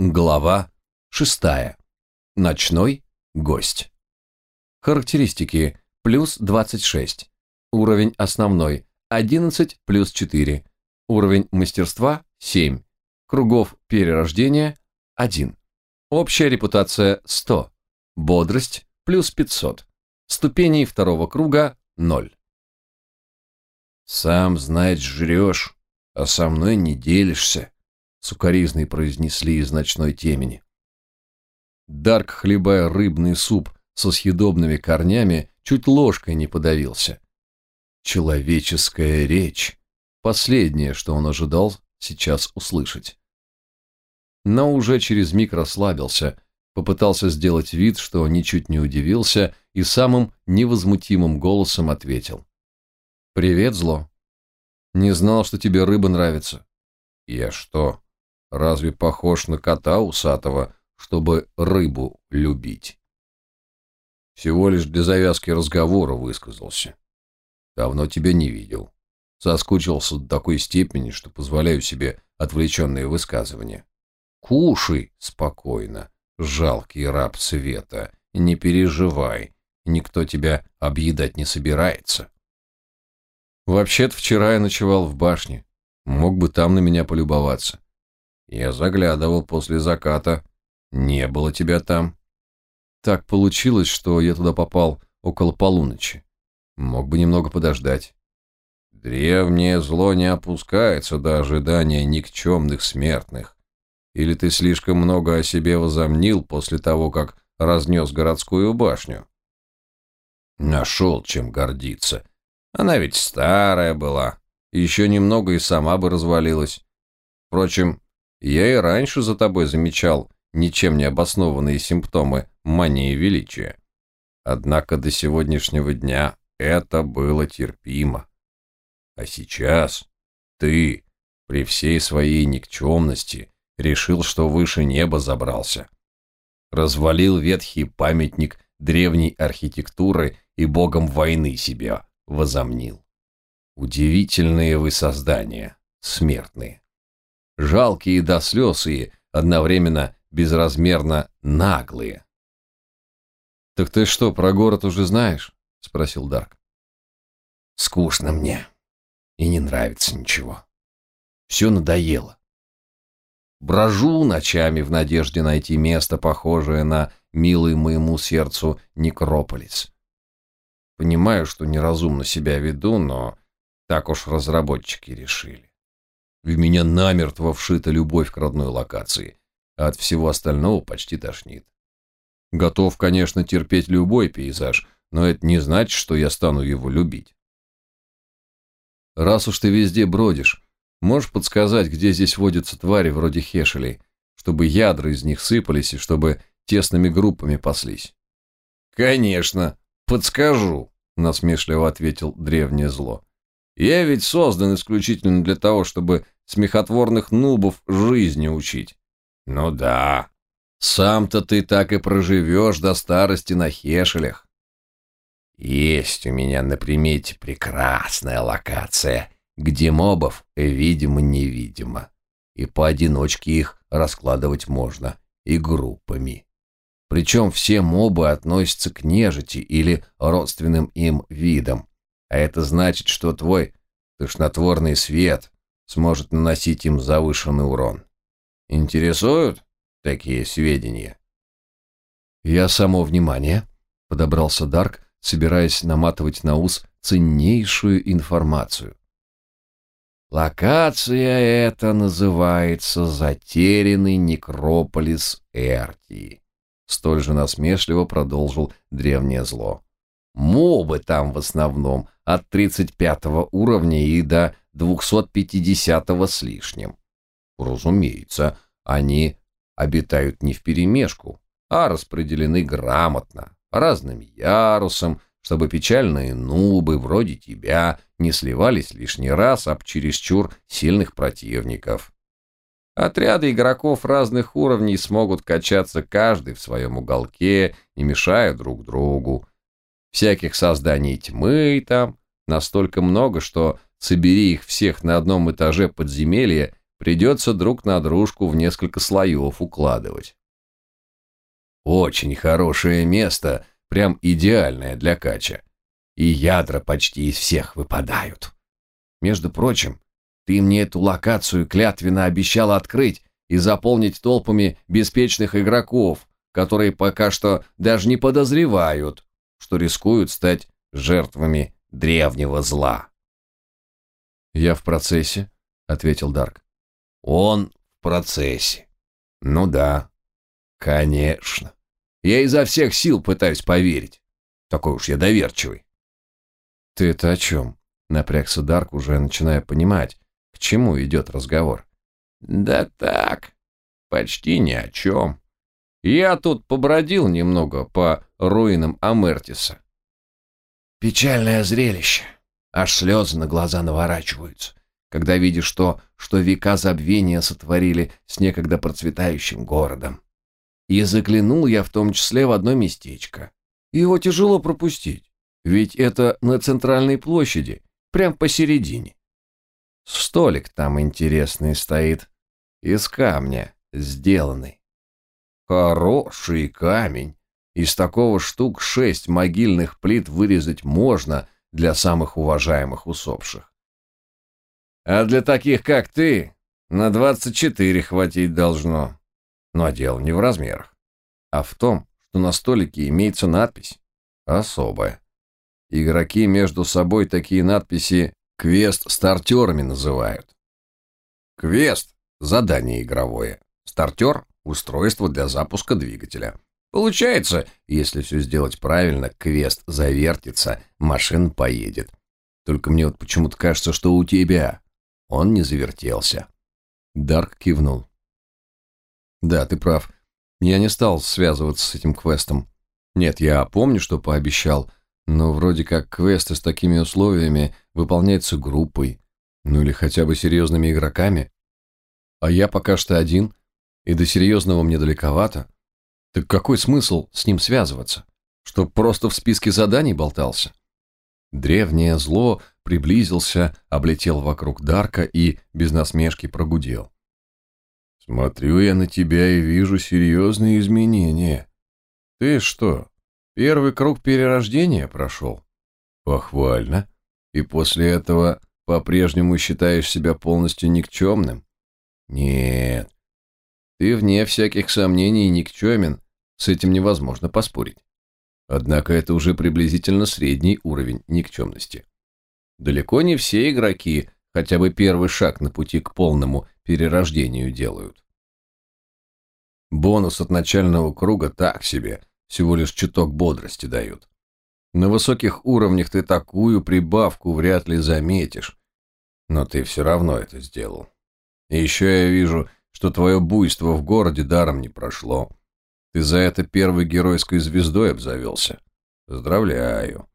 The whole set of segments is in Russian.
Глава 6. Ночной гость. Характеристики. Плюс 26. Уровень основной. 11 плюс 4. Уровень мастерства. 7. Кругов перерождения. 1. Общая репутация. 100. Бодрость. Плюс 500. Ступеней второго круга. 0. «Сам, знать, жрешь, а со мной не делишься», сукоризной произнесли из ночной темени. Дарк, хлебая рыбный суп со съедобными корнями, чуть ложкой не подавился. Человеческая речь — последнее, что он ожидал сейчас услышать. Но уже через миг расслабился, попытался сделать вид, что ничуть не удивился, и самым невозмутимым голосом ответил. «Привет, зло. Не знал, что тебе рыба нравится». «Я что, Разве похож на кота усатого, чтобы рыбу любить? Всего лишь для завязки разговора высказался. Давно тебя не видел. Соскучился до такой степени, что позволяю себе отвлеченные высказывания. Кушай спокойно, жалкий раб света, не переживай, никто тебя объедать не собирается. Вообще-то вчера я ночевал в башне, мог бы там на меня полюбоваться. Я заглядывал после заката. Не было тебя там. Так получилось, что я туда попал около полуночи. Мог бы немного подождать. Древнее зло не опускается до ожидания никчемных смертных. Или ты слишком много о себе возомнил после того, как разнес городскую башню? Нашел чем гордиться. Она ведь старая была. Еще немного и сама бы развалилась. Впрочем, я и раньше за тобой замечал ничем не обоснованные симптомы мании величия. Однако до сегодняшнего дня это было терпимо. А сейчас ты, при всей своей никчемности, решил, что выше неба забрался. Развалил ветхий памятник древней архитектуры и богом войны себя возомнил. Удивительные вы создания, смертные жалкие до слез и одновременно безразмерно наглые. «Так ты что, про город уже знаешь?» — спросил Дарк. «Скучно мне. И не нравится ничего. Все надоело. Брожу ночами в надежде найти место, похожее на милый моему сердцу Некрополис. Понимаю, что неразумно себя веду, но так уж разработчики решили. В меня намертво вшита любовь к родной локации, а от всего остального почти тошнит. Готов, конечно, терпеть любой пейзаж, но это не значит, что я стану его любить. Раз уж ты везде бродишь, можешь подсказать, где здесь водятся твари вроде хешелей, чтобы ядра из них сыпались и чтобы тесными группами паслись? Конечно, подскажу, насмешливо ответил древнее зло. Я ведь создан исключительно для того, чтобы смехотворных нубов жизни учить. Ну да, сам-то ты так и проживешь до старости на хешелях. Есть у меня на примете прекрасная локация, где мобов видимо-невидимо, и поодиночке их раскладывать можно, и группами. Причем все мобы относятся к нежити или родственным им видам, а это значит, что твой тошнотворный свет сможет наносить им завышенный урон. Интересуют такие сведения? Я само внимание, подобрался Дарк, собираясь наматывать на ус ценнейшую информацию. Локация эта называется Затерянный некрополис Эртии. Столь же насмешливо продолжил древнее зло. Мобы там в основном от 35 уровня и до 250 с лишним. Разумеется, они обитают не вперемешку, а распределены грамотно, разным ярусам, чтобы печальные нубы вроде тебя не сливались лишний раз об чересчур сильных противников. Отряды игроков разных уровней смогут качаться каждый в своем уголке, не мешая друг другу, Всяких созданий тьмы там настолько много, что собери их всех на одном этаже подземелья, Придется друг на дружку в несколько слоев укладывать. Очень хорошее место, прям идеальное для кача. И ядра почти из всех выпадают. Между прочим, ты мне эту локацию клятвенно обещал открыть и заполнить толпами беспечных игроков, которые пока что даже не подозревают, что рискуют стать жертвами древнего зла. «Я в процессе», — ответил Дарк. «Он в процессе. Ну да, конечно. Я изо всех сил пытаюсь поверить. Такой уж я доверчивый». «Ты это о чем?» — напрягся Дарк, уже начиная понимать, к чему идет разговор. «Да так, почти ни о чем. Я тут побродил немного по руинам Амертиса. Печальное зрелище. Аж слезы на глаза наворачиваются, когда видишь то, что века забвения сотворили с некогда процветающим городом. И заглянул я в том числе в одно местечко. Его тяжело пропустить, ведь это на центральной площади, прям посередине. Столик там интересный стоит, из камня сделанный. Хороший камень. Из такого штук шесть могильных плит вырезать можно для самых уважаемых усопших. А для таких, как ты, на двадцать четыре хватить должно. Но дело не в размерах, а в том, что на столике имеется надпись особая. Игроки между собой такие надписи квест-стартерами называют. Квест – задание игровое. Стартер – устройство для запуска двигателя. Получается, если все сделать правильно, квест завертится, машина поедет. Только мне вот почему-то кажется, что у тебя он не завертелся. Дарк кивнул. Да, ты прав. Я не стал связываться с этим квестом. Нет, я помню, что пообещал, но вроде как квесты с такими условиями выполняются группой, ну или хотя бы серьезными игроками. А я пока что один, и до серьезного мне далековато. Так какой смысл с ним связываться? Чтоб просто в списке заданий болтался? Древнее зло приблизился, облетел вокруг Дарка и без насмешки прогудел. «Смотрю я на тебя и вижу серьезные изменения. Ты что, Первый круг перерождения прошел. Похвально. И после этого по-прежнему считаешь себя полностью никчемным? Нет. Ты вне всяких сомнений никчемен, с этим невозможно поспорить. Однако это уже приблизительно средний уровень никчемности. Далеко не все игроки хотя бы первый шаг на пути к полному перерождению делают. Бонус от начального круга так себе, всего лишь чуток бодрости дают. На высоких уровнях ты такую прибавку вряд ли заметишь, но ты все равно это сделал. И еще я вижу, что твое буйство в городе даром не прошло. Ты за это первой геройской звездой обзавелся. Поздравляю.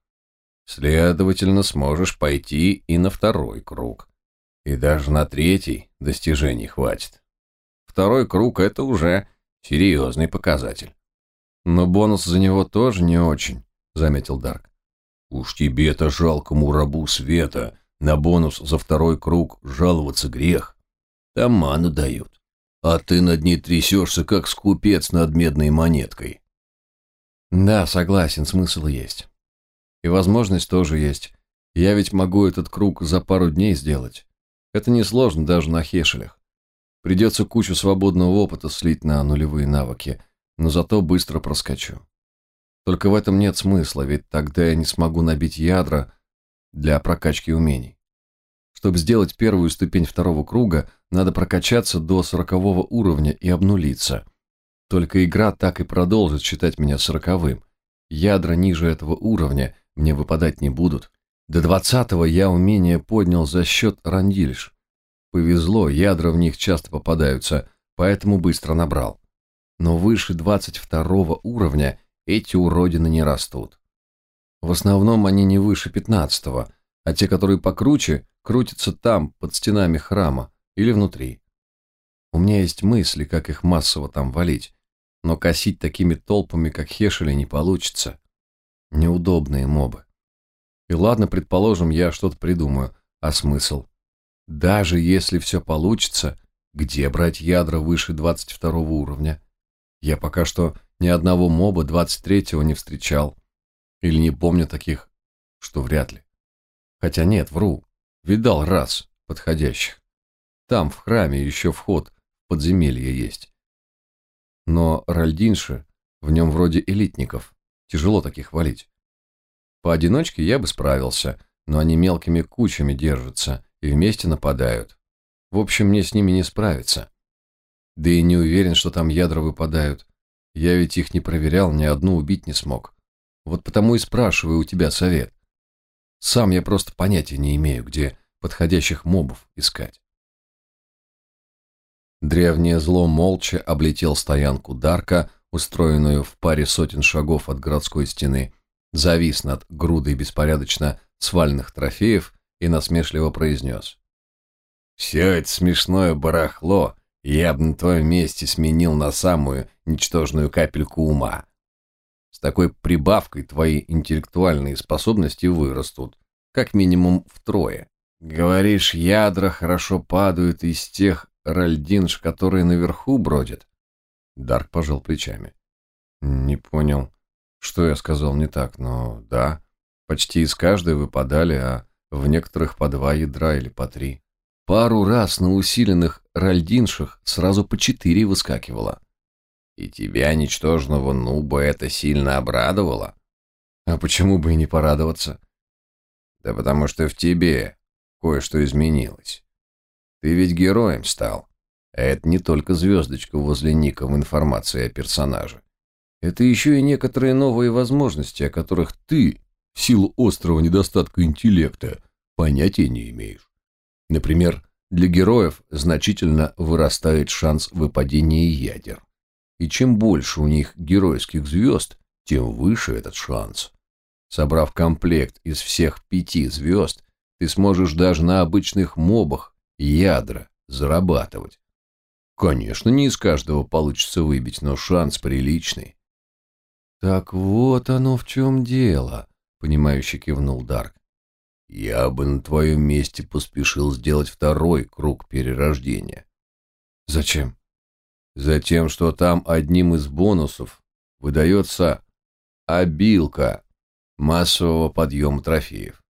Следовательно, сможешь пойти и на второй круг. И даже на третий достижений хватит. Второй круг — это уже серьезный показатель. Но бонус за него тоже не очень, заметил Дарк. Уж тебе-то жалкому рабу света на бонус за второй круг жаловаться грех. Там ману дают. А ты над ней трясешься, как скупец над медной монеткой. Да, согласен, смысл есть. И возможность тоже есть. Я ведь могу этот круг за пару дней сделать. Это несложно даже на хешелях. Придется кучу свободного опыта слить на нулевые навыки – но зато быстро проскочу. Только в этом нет смысла, ведь тогда я не смогу набить ядра для прокачки умений. Чтобы сделать первую ступень второго круга, надо прокачаться до сорокового уровня и обнулиться. Только игра так и продолжит считать меня сороковым. Ядра ниже этого уровня мне выпадать не будут. До двадцатого я умение поднял за счет рандильш. Повезло, ядра в них часто попадаются, поэтому быстро набрал но выше 22 уровня эти уродины не растут. В основном они не выше 15 а те, которые покруче, крутятся там, под стенами храма или внутри. У меня есть мысли, как их массово там валить, но косить такими толпами, как Хешели, не получится. Неудобные мобы. И ладно, предположим, я что-то придумаю, а смысл? Даже если все получится, где брать ядра выше 22 уровня? Я пока что ни одного моба 23-го не встречал. Или не помню таких, что вряд ли. Хотя нет, вру. Видал раз подходящих. Там, в храме, еще вход в подземелье есть. Но Ральдинша в нем вроде элитников. Тяжело таких валить. Поодиночке я бы справился, но они мелкими кучами держатся и вместе нападают. В общем, мне с ними не справиться. Да и не уверен, что там ядра выпадают. Я ведь их не проверял, ни одну убить не смог. Вот потому и спрашиваю у тебя совет. Сам я просто понятия не имею, где подходящих мобов искать. Древнее зло молча облетел стоянку Дарка, устроенную в паре сотен шагов от городской стены, завис над грудой беспорядочно свальных трофеев и насмешливо произнес. «Все это смешное барахло я бы на твоем месте сменил на самую ничтожную капельку ума. С такой прибавкой твои интеллектуальные способности вырастут, как минимум втрое. Говоришь, ядра хорошо падают из тех ральдинж, которые наверху бродят? Дарк пожал плечами. Не понял, что я сказал не так, но да, почти из каждой выпадали, а в некоторых по два ядра или по три. Пару раз на усиленных ральдиншах сразу по четыре выскакивало. И тебя, ничтожного нуба, это сильно обрадовало? А почему бы и не порадоваться? Да потому что в тебе кое-что изменилось. Ты ведь героем стал. А это не только звездочка возле ника в информации о персонаже. Это еще и некоторые новые возможности, о которых ты, в силу острого недостатка интеллекта, понятия не имеешь. Например, для героев значительно вырастает шанс выпадения ядер. И чем больше у них геройских звезд, тем выше этот шанс. Собрав комплект из всех пяти звезд, ты сможешь даже на обычных мобах ядра зарабатывать. Конечно, не из каждого получится выбить, но шанс приличный. Так вот оно в чем дело, понимающе кивнул Дарк. Я бы на твоем месте поспешил сделать второй круг перерождения. Зачем? Затем, что там одним из бонусов выдается обилка массового подъема трофеев.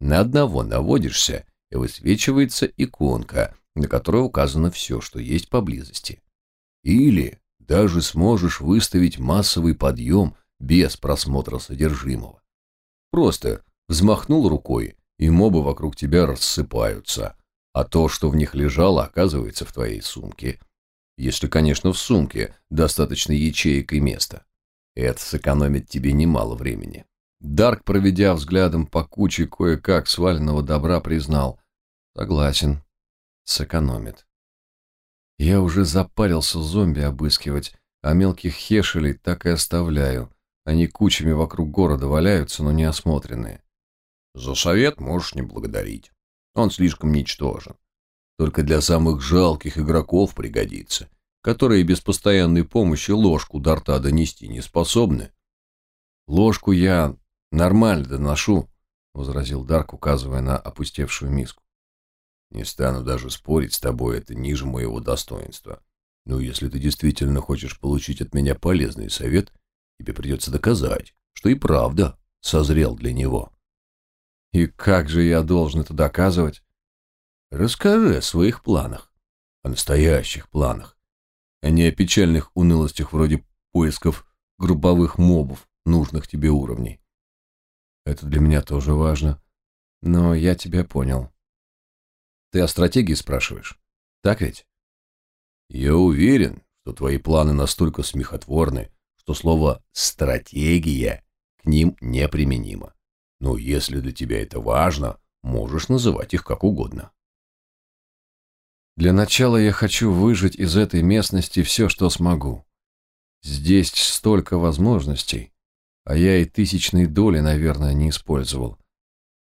На одного наводишься, и высвечивается иконка, на которой указано все, что есть поблизости. Или даже сможешь выставить массовый подъем без просмотра содержимого. Просто взмахнул рукой, и мобы вокруг тебя рассыпаются, а то, что в них лежало, оказывается в твоей сумке. Если, конечно, в сумке достаточно ячеек и места. Это сэкономит тебе немало времени. Дарк, проведя взглядом по куче кое-как сваленного добра, признал. Согласен, сэкономит. Я уже запарился зомби обыскивать, а мелких хешелей так и оставляю. Они кучами вокруг города валяются, но не осмотренные. За совет можешь не благодарить. Он слишком ничтожен. Только для самых жалких игроков пригодится, которые без постоянной помощи ложку до рта донести не способны. Ложку я нормально доношу, возразил Дарк, указывая на опустевшую миску. Не стану даже спорить с тобой, это ниже моего достоинства. Но если ты действительно хочешь получить от меня полезный совет, тебе придется доказать, что и правда созрел для него. И как же я должен это доказывать? Расскажи о своих планах, о настоящих планах, а не о печальных унылостях вроде поисков групповых мобов нужных тебе уровней. Это для меня тоже важно, но я тебя понял. Ты о стратегии спрашиваешь, так ведь? Я уверен, что твои планы настолько смехотворны, что слово «стратегия» к ним неприменимо. Но если для тебя это важно, можешь называть их как угодно. Для начала я хочу выжить из этой местности все, что смогу. Здесь столько возможностей, а я и тысячной доли, наверное, не использовал.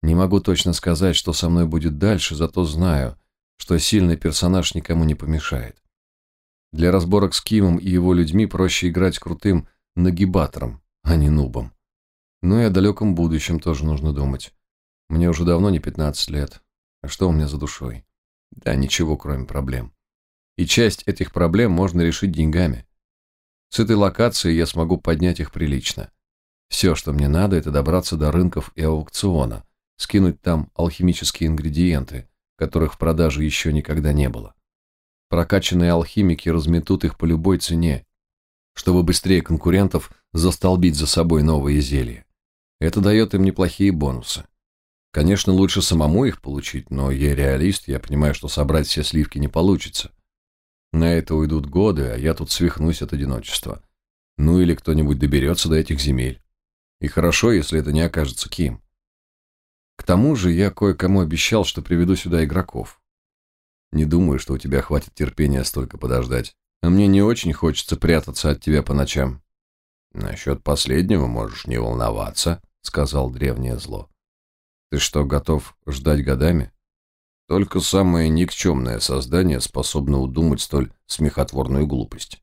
Не могу точно сказать, что со мной будет дальше, зато знаю, что сильный персонаж никому не помешает. Для разборок с Кимом и его людьми проще играть крутым нагибатором, а не нубом. Ну и о далеком будущем тоже нужно думать. Мне уже давно не 15 лет. А что у меня за душой? Да ничего, кроме проблем. и часть этих проблем можно решить деньгами. С этой локацией я смогу поднять их прилично. Все, что мне надо, это добраться до рынков и аукциона, скинуть там алхимические ингредиенты, которых в продаже еще никогда не было. Прокачанные алхимики разметут их по любой цене, чтобы быстрее конкурентов застолбить за собой новые зелья. Это дает им неплохие бонусы. Конечно, лучше самому их получить, но я реалист, я понимаю, что собрать все сливки не получится. На это уйдут годы, а я тут свихнусь от одиночества. Ну или кто-нибудь доберется до этих земель. И хорошо, если это не окажется Ким. К тому же я кое-кому обещал, что приведу сюда игроков. Не думаю, что у тебя хватит терпения столько подождать. А мне не очень хочется прятаться от тебя по ночам. Насчет последнего можешь не волноваться, сказал древнее зло. Ты что, готов ждать годами? Только самое никчемное создание способно удумать столь смехотворную глупость.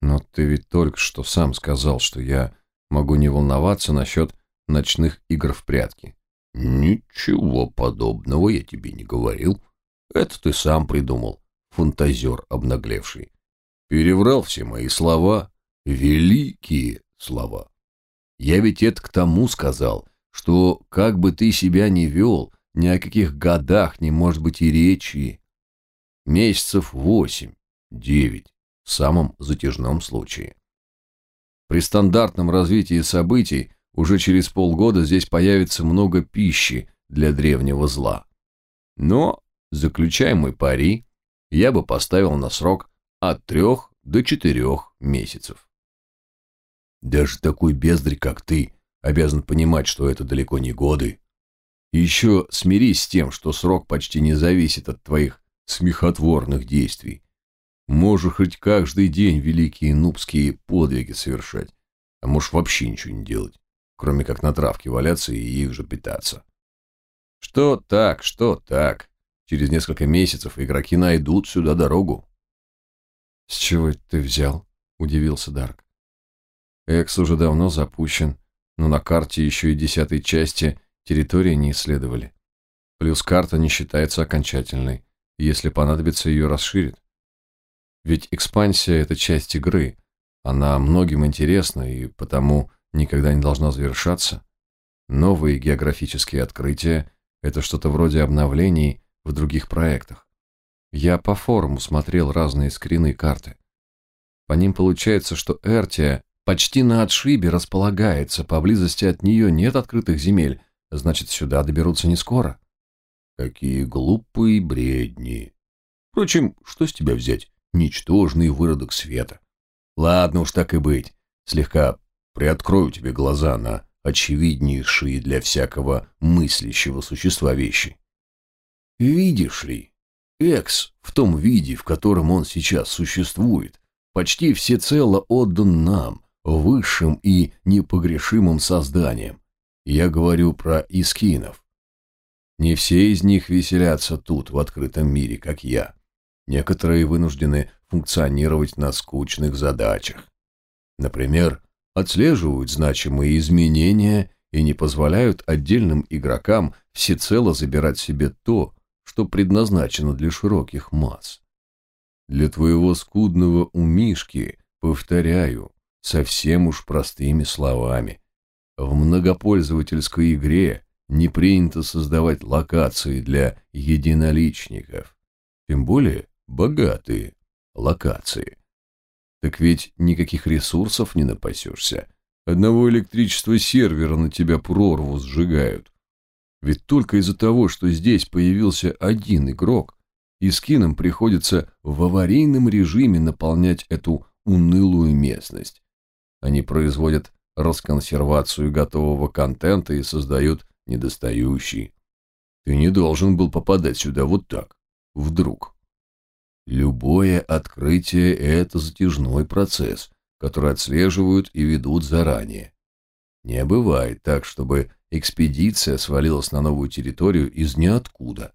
Но ты ведь только что сам сказал, что я могу не волноваться насчет ночных игр в прятки. Ничего подобного я тебе не говорил. Это ты сам придумал, фантазер обнаглевший. Переврал все мои слова, великие слова. Я ведь это к тому сказал, что как бы ты себя ни вел, ни о каких годах не может быть и речи. Месяцев восемь, девять, в самом затяжном случае. При стандартном развитии событий уже через полгода здесь появится много пищи для древнего зла. Но, заключая мой пари, я бы поставил на срок от трех до четырех месяцев. Даже такой бездарь, как ты, обязан понимать, что это далеко не годы. Еще смирись с тем, что срок почти не зависит от твоих смехотворных действий. Можешь хоть каждый день великие нубские подвиги совершать, а можешь вообще ничего не делать, кроме как на травке валяться и их же питаться. Что так, что так. Через несколько месяцев игроки найдут сюда дорогу. С чего ты взял? Удивился Дарк. Экс уже давно запущен, но на карте еще и десятой части территории не исследовали. Плюс карта не считается окончательной. Если понадобится, ее расширит. Ведь экспансия – это часть игры. Она многим интересна и потому никогда не должна завершаться. Новые географические открытия – это что-то вроде обновлений в других проектах. Я по форуму смотрел разные скрины карты. По ним получается, что Эртия почти на отшибе располагается, поблизости от нее нет открытых земель, значит, сюда доберутся не скоро. Какие глупые бредни. Впрочем, что с тебя взять? Ничтожный выродок света. Ладно уж так и быть. Слегка приоткрою тебе глаза на очевиднейшие для всякого мыслящего существа вещи. Видишь ли, Экс в том виде, в котором он сейчас существует, почти всецело отдан нам, высшим и непогрешимым созданием. Я говорю про искинов. Не все из них веселятся тут, в открытом мире, как я. Некоторые вынуждены функционировать на скучных задачах. Например, отслеживают значимые изменения и не позволяют отдельным игрокам всецело забирать себе то, что предназначено для широких масс. Для твоего скудного умишки, повторяю, совсем уж простыми словами. В многопользовательской игре не принято создавать локации для единоличников, тем более богатые локации. Так ведь никаких ресурсов не напасешься. Одного электричества сервера на тебя прорву сжигают. Ведь только из-за того, что здесь появился один игрок, и скинам приходится в аварийном режиме наполнять эту унылую местность. Они производят расконсервацию готового контента и создают недостающий. Ты не должен был попадать сюда вот так, вдруг. Любое открытие – это затяжной процесс, который отслеживают и ведут заранее. Не бывает так, чтобы экспедиция свалилась на новую территорию из ниоткуда.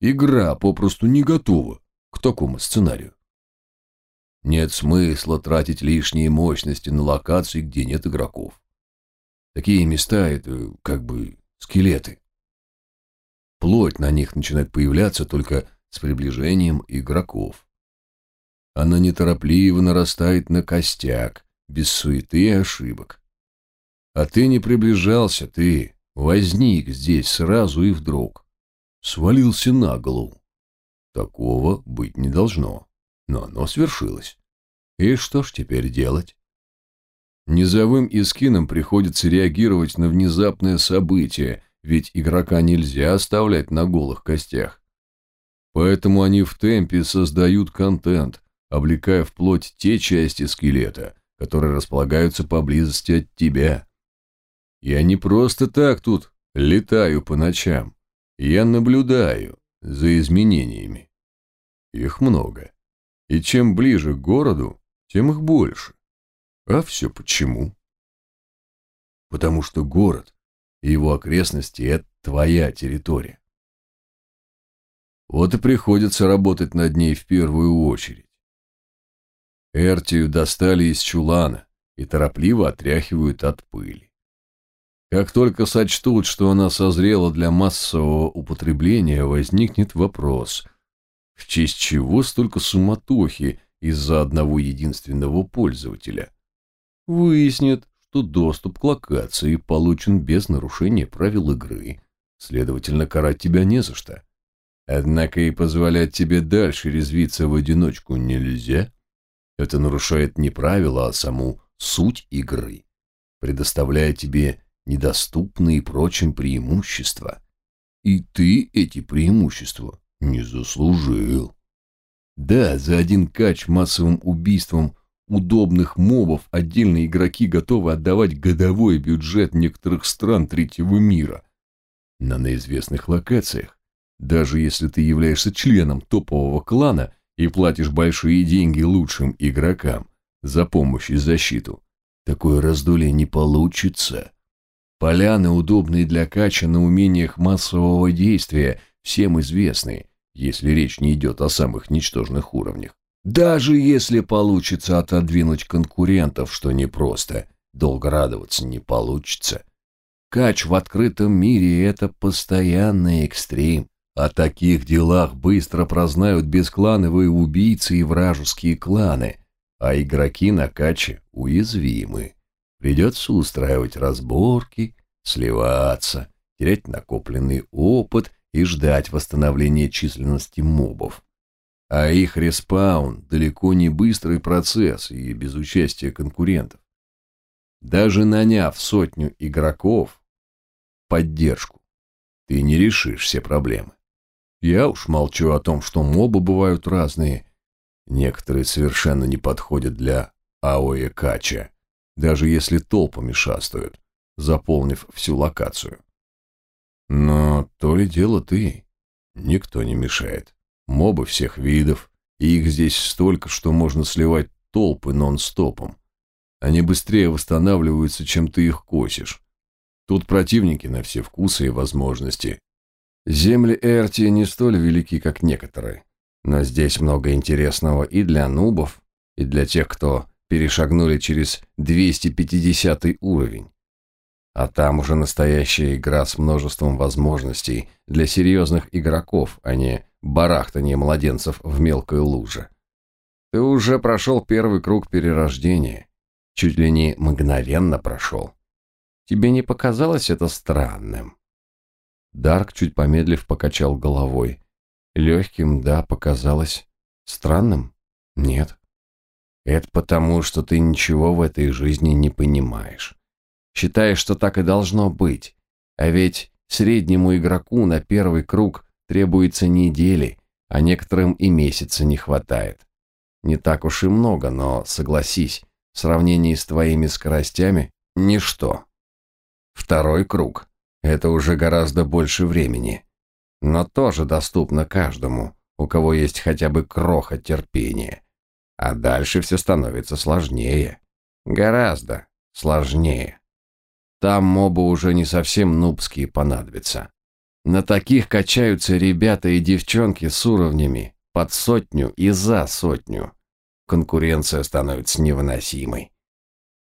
Игра попросту не готова к такому сценарию. Нет смысла тратить лишние мощности на локации, где нет игроков. Такие места — это как бы скелеты. Плоть на них начинает появляться только с приближением игроков. Она неторопливо нарастает на костяк, без суеты и ошибок. А ты не приближался, ты возник здесь сразу и вдруг. Свалился на голову. Такого быть не должно, но оно свершилось. И что ж теперь делать? Низовым искинам приходится реагировать на внезапное событие, ведь игрока нельзя оставлять на голых костях. Поэтому они в темпе создают контент, облекая плоть те части скелета, которые располагаются поблизости от тебя. Я не просто так тут летаю по ночам. Я наблюдаю за изменениями. Их много. И чем ближе к городу, тем их больше. А все почему? Потому что город и его окрестности – это твоя территория. Вот и приходится работать над ней в первую очередь. Эртию достали из чулана и торопливо отряхивают от пыли. Как только сочтут, что она созрела для массового употребления, возникнет вопрос, в честь чего столько суматохи из-за одного единственного пользователя? Выяснят, что доступ к локации получен без нарушения правил игры, следовательно, карать тебя не за что. Однако и позволять тебе дальше резвиться в одиночку нельзя. Это нарушает не правила, а саму суть игры, предоставляя тебе недоступные прочим преимущества. И ты эти преимущества не заслужил. Да, за один кач массовым убийством удобных мобов отдельные игроки готовы отдавать годовой бюджет некоторых стран третьего мира. На известных локациях, даже если ты являешься членом топового клана и платишь большие деньги лучшим игрокам за помощь и защиту, такое раздолье не получится. Поляны, удобные для кача на умениях массового действия, всем известны, если речь не идет о самых ничтожных уровнях. Даже если получится отодвинуть конкурентов, что непросто, долго радоваться не получится. Кач в открытом мире – это постоянный экстрим. О таких делах быстро прознают бесклановые убийцы и вражеские кланы, а игроки на каче уязвимы. Придется устраивать разборки, сливаться, терять накопленный опыт и ждать восстановления численности мобов. А их респаун далеко не быстрый процесс и без участия конкурентов. Даже наняв сотню игроков, поддержку, ты не решишь все проблемы. Я уж молчу о том, что мобы бывают разные. Некоторые совершенно не подходят для АОЭ Кача, даже если толпами шастают, заполнив всю локацию. Но то ли дело ты, никто не мешает. Мобы всех видов, и их здесь столько, что можно сливать толпы нон-стопом. Они быстрее восстанавливаются, чем ты их косишь. Тут противники на все вкусы и возможности. Земли Эрти не столь велики, как некоторые, но здесь много интересного и для нубов, и для тех, кто перешагнули через 250 уровень. А там уже настоящая игра с множеством возможностей для серьезных игроков, а не барахтание младенцев в мелкой луже. Ты уже прошел первый круг перерождения. Чуть ли не мгновенно прошел. Тебе не показалось это странным? Дарк, чуть помедлив, покачал головой. Легким, да, показалось. Странным? Нет. Это потому, что ты ничего в этой жизни не понимаешь. Считаешь, что так и должно быть. А ведь среднему игроку на первый круг требуется недели, а некоторым и месяца не хватает. Не так уж и много, но, согласись, в сравнении с твоими скоростями – ничто. Второй круг – это уже гораздо больше времени, но тоже доступно каждому, у кого есть хотя бы кроха терпения. А дальше все становится сложнее. Гораздо сложнее. Там мобы уже не совсем нубские понадобятся. На таких качаются ребята и девчонки с уровнями под сотню и за сотню. Конкуренция становится невыносимой.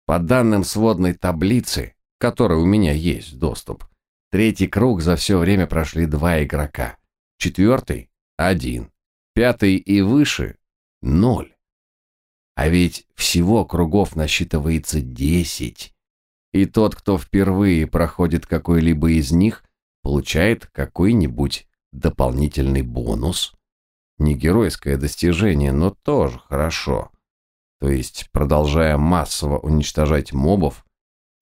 По данным сводной таблицы, которой у меня есть доступ, третий круг за все время прошли два игрока, четвертый – один, пятый и выше – ноль. А ведь всего кругов насчитывается десять. И тот, кто впервые проходит какой-либо из них, получает какой-нибудь дополнительный бонус. Не геройское достижение, но тоже хорошо. То есть, продолжая массово уничтожать мобов,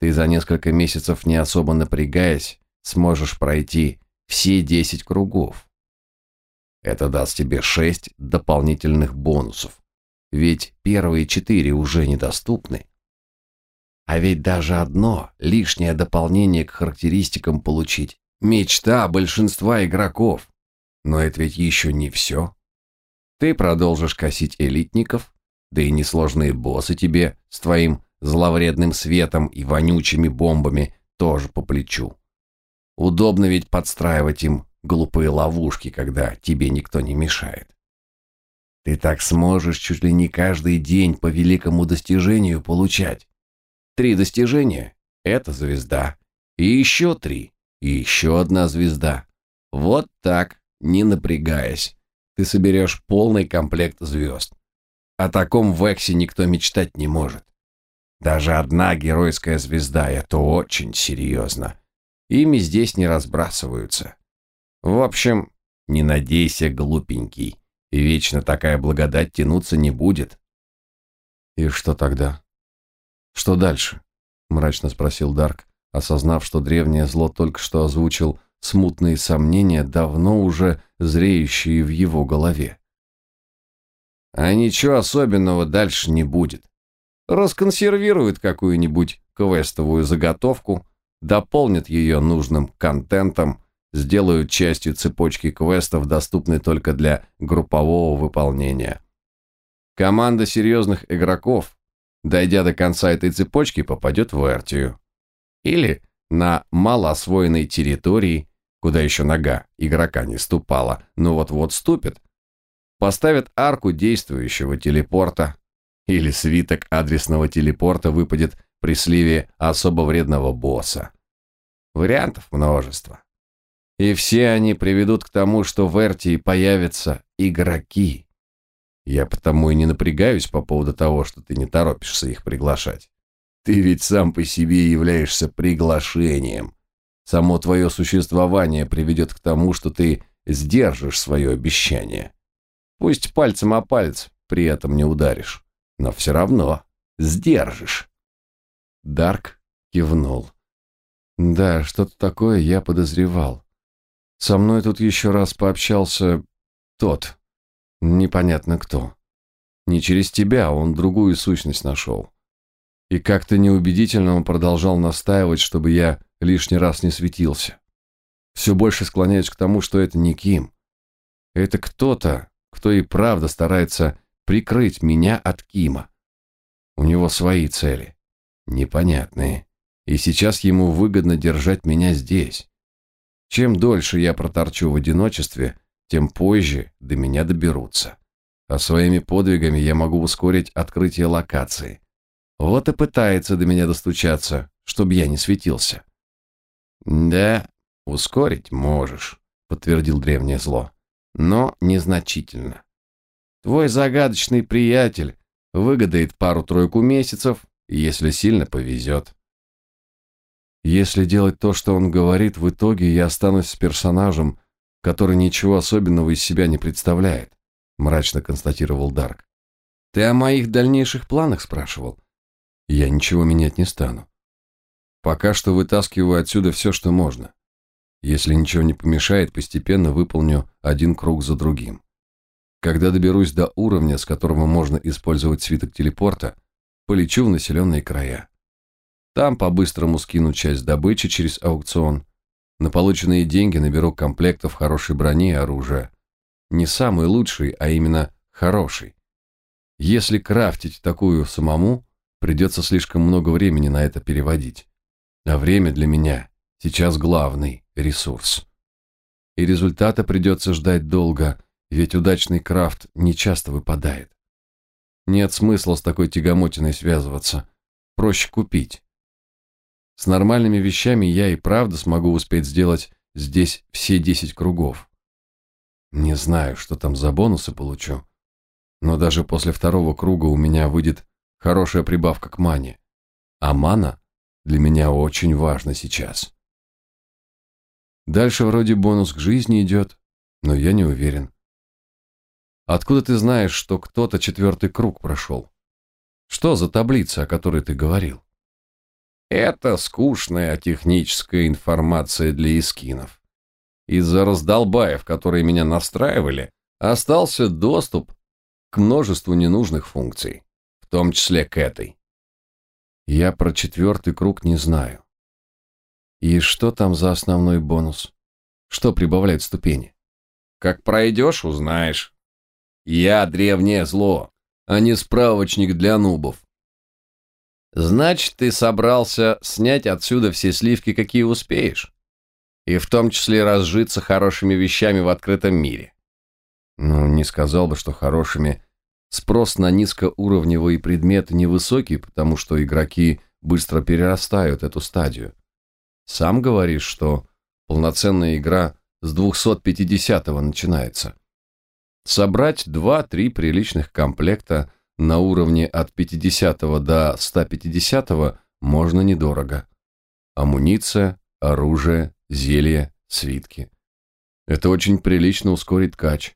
ты за несколько месяцев, не особо напрягаясь, сможешь пройти все 10 кругов. Это даст тебе 6 дополнительных бонусов. Ведь первые 4 уже недоступны. А ведь даже одно лишнее дополнение к характеристикам получить – мечта большинства игроков. Но это ведь еще не все. Ты продолжишь косить элитников, да и несложные боссы тебе с твоим зловредным светом и вонючими бомбами тоже по плечу. Удобно ведь подстраивать им глупые ловушки, когда тебе никто не мешает. Ты так сможешь чуть ли не каждый день по великому достижению получать. Три достижения — это звезда. И еще три, и еще одна звезда. Вот так, не напрягаясь, ты соберешь полный комплект звезд. О таком в Эксе никто мечтать не может. Даже одна геройская звезда — это очень серьезно. Ими здесь не разбрасываются. В общем, не надейся, глупенький. Вечно такая благодать тянуться не будет. И что тогда? Что дальше? Мрачно спросил Дарк, осознав, что древнее зло только что озвучил смутные сомнения, давно уже зреющие в его голове. А ничего особенного дальше не будет. Расконсервируют какую-нибудь квестовую заготовку, дополнят ее нужным контентом, сделают частью цепочки квестов, доступной только для группового выполнения. Команда серьезных игроков, дойдя до конца этой цепочки, попадет в Эртию. Или на малоосвоенной территории, куда еще нога игрока не ступала, но вот-вот ступит, поставят арку действующего телепорта, или свиток адресного телепорта выпадет при сливе особо вредного босса. Вариантов множество. И все они приведут к тому, что в Эртии появятся игроки. Я потому и не напрягаюсь по поводу того, что ты не торопишься их приглашать. Ты ведь сам по себе являешься приглашением. Само твое существование приведет к тому, что ты сдержишь свое обещание. Пусть пальцем о палец при этом не ударишь, но все равно сдержишь. Дарк кивнул. Да, что-то такое я подозревал. Со мной тут еще раз пообщался тот, непонятно кто. Не через тебя, он другую сущность нашел. И как-то неубедительно он продолжал настаивать, чтобы я лишний раз не светился. Все больше склоняюсь к тому, что это не Ким. Это кто-то, кто и правда старается прикрыть меня от Кима. У него свои цели, непонятные, и сейчас ему выгодно держать меня здесь. Чем дольше я проторчу в одиночестве, тем позже до меня доберутся. А своими подвигами я могу ускорить открытие локации. Вот и пытается до меня достучаться, чтобы я не светился. Да, ускорить можешь, подтвердил древнее зло но незначительно. Твой загадочный приятель выгадает пару-тройку месяцев, если сильно повезет. Если делать то, что он говорит, в итоге я останусь с персонажем, который ничего особенного из себя не представляет, мрачно констатировал Дарк. Ты о моих дальнейших планах спрашивал? Я ничего менять не стану. Пока что вытаскиваю отсюда все, что можно. Если ничего не помешает, постепенно выполню один круг за другим. Когда доберусь до уровня, с которого можно использовать свиток телепорта, полечу в населенные края. Там по-быстрому скину часть добычи через аукцион. На полученные деньги наберу комплектов хорошей брони и оружия. Не самый лучший, а именно хороший. Если крафтить такую самому, придется слишком много времени на это переводить. А время для меня сейчас главный ресурс. И результата придется ждать долго, ведь удачный крафт не часто выпадает. Нет смысла с такой тягомотиной связываться. Проще купить. С нормальными вещами я и правда смогу успеть сделать здесь все 10 кругов. Не знаю, что там за бонусы получу, Но даже после второго круга у меня выйдет хорошая прибавка к мане. А мана для меня очень важна сейчас. Дальше вроде бонус к жизни идет, но я не уверен. Откуда ты знаешь, что кто-то четвертый круг прошел? Что за таблица, о которой ты говорил? Это скучная техническая информация для искинов. Из-за раздолбаев, которые меня настраивали, остался доступ к множеству ненужных функций, в том числе к этой. Я про четвертый круг не знаю. И что там за основной бонус? Что прибавляет ступени? Как пройдешь, узнаешь. Я древнее зло, а не справочник для нубов. Значит, ты собрался снять отсюда все сливки, какие успеешь? И в том числе разжиться хорошими вещами в открытом мире. Ну, не сказал бы, что хорошими. Спрос на низкоуровневые предметы невысокий, потому что игроки быстро перерастают эту стадию. Сам говоришь, что полноценная игра с 250-го начинается. Собрать 2-3 приличных комплекта на уровне от 50 до 150 можно недорого. Амуниция, оружие, зелья, свитки. Это очень прилично ускорит кач.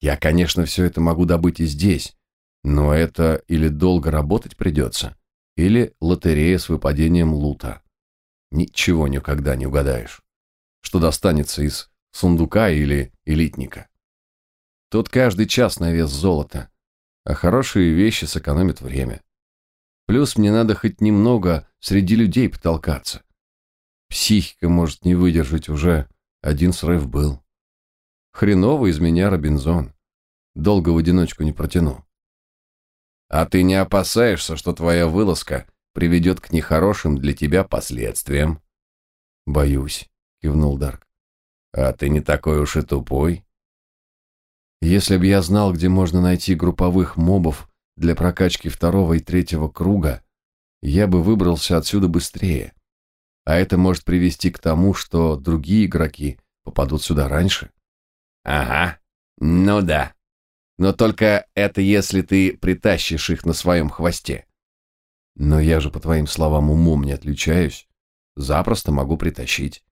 Я, конечно, все это могу добыть и здесь, но это или долго работать придется, или лотерея с выпадением лута. Ничего никогда не угадаешь, что достанется из сундука или элитника. Тут каждый час на вес золота, а хорошие вещи сэкономят время. Плюс мне надо хоть немного среди людей потолкаться. Психика может не выдержать уже, один срыв был. Хреново из меня Робинзон. Долго в одиночку не протяну. А ты не опасаешься, что твоя вылазка приведет к нехорошим для тебя последствиям? Боюсь, кивнул Дарк. А ты не такой уж и тупой. Если бы я знал, где можно найти групповых мобов для прокачки второго и третьего круга, я бы выбрался отсюда быстрее. А это может привести к тому, что другие игроки попадут сюда раньше. Ага, ну да. Но только это если ты притащишь их на своем хвосте. Но я же, по твоим словам, умом не отличаюсь. Запросто могу притащить.